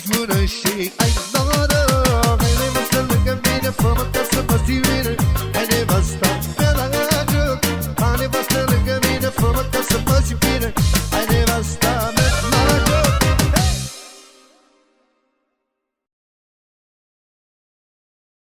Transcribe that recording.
treacă Ești